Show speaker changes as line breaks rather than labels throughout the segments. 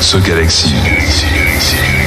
Ce Galaxy. Galaxy, Galaxy.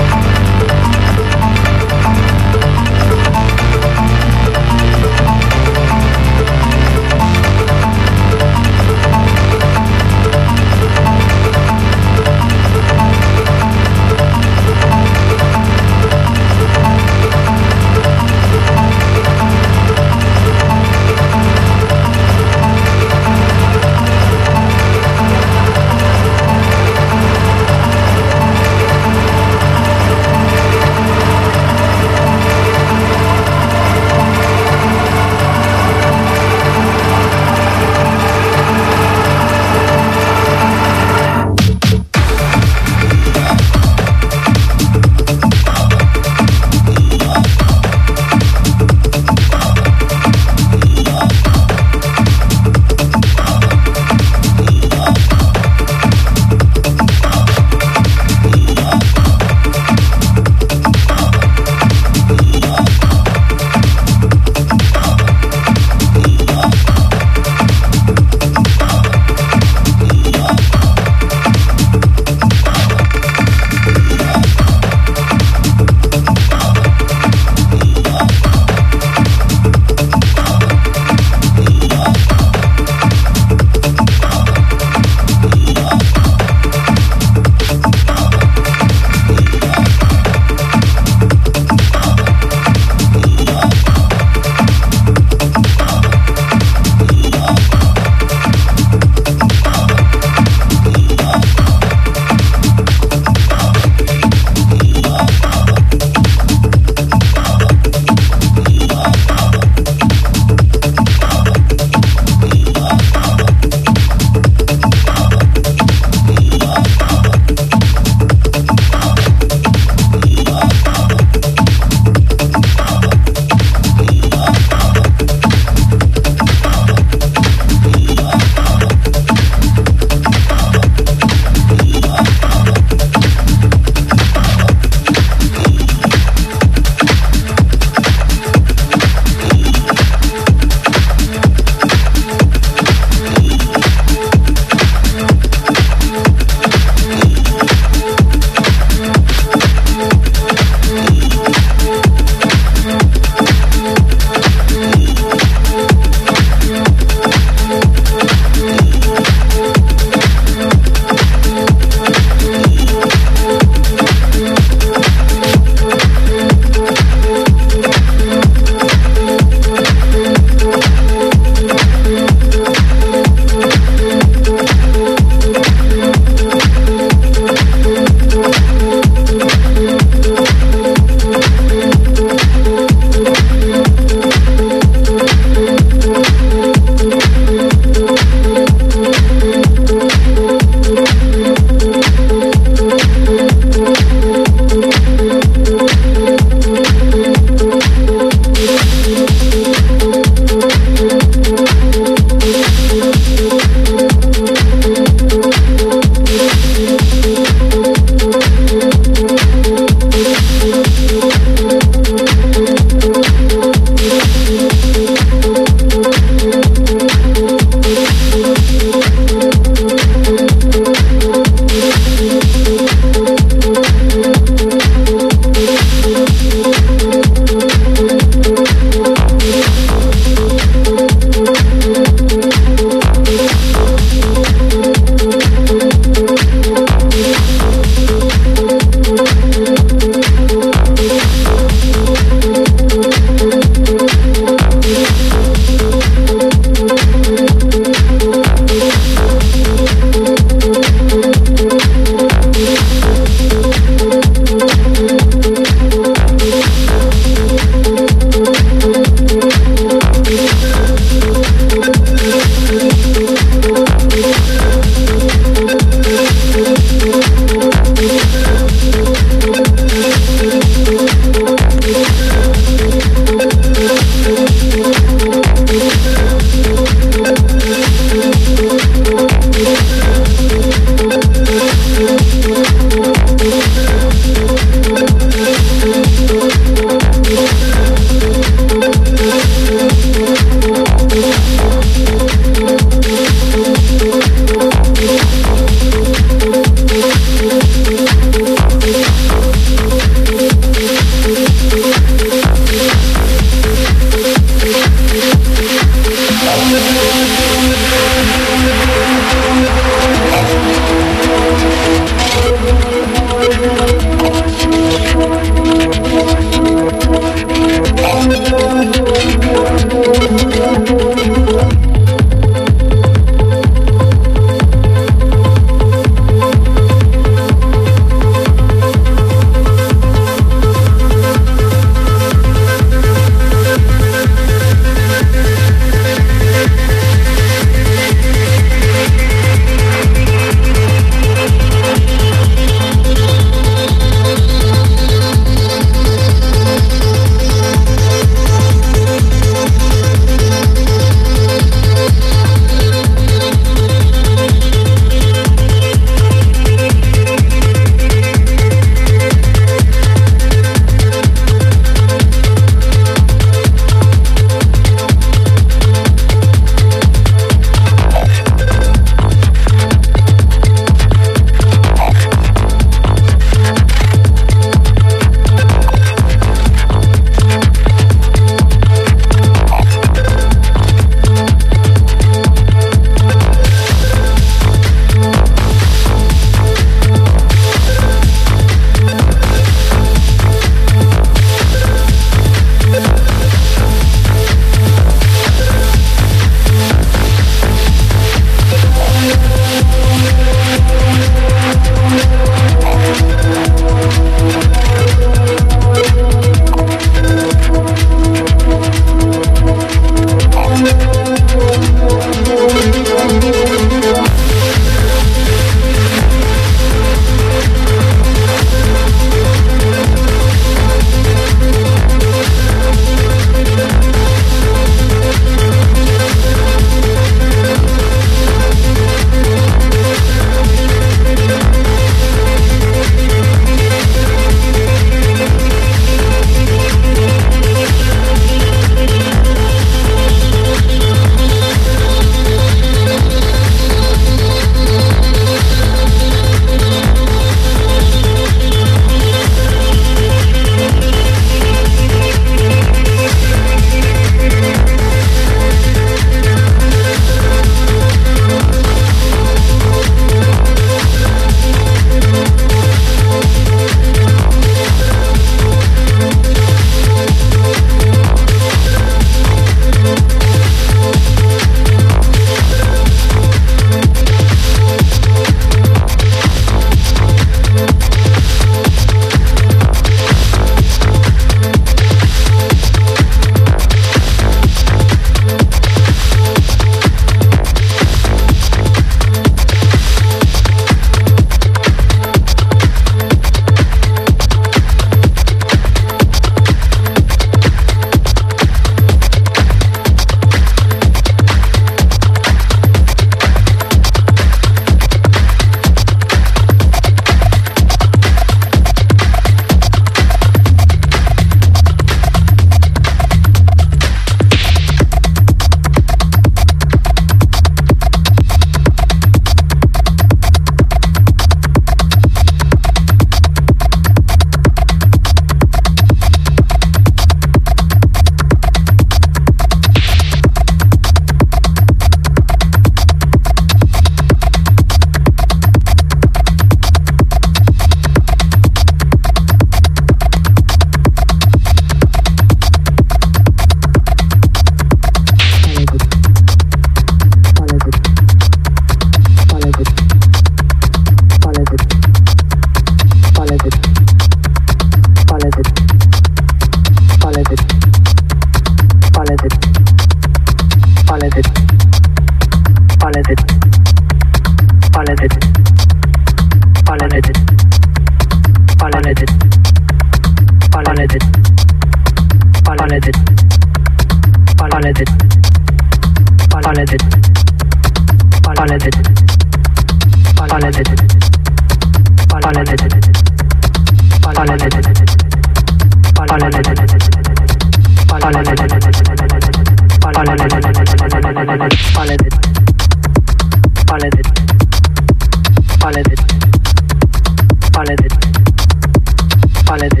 Palette.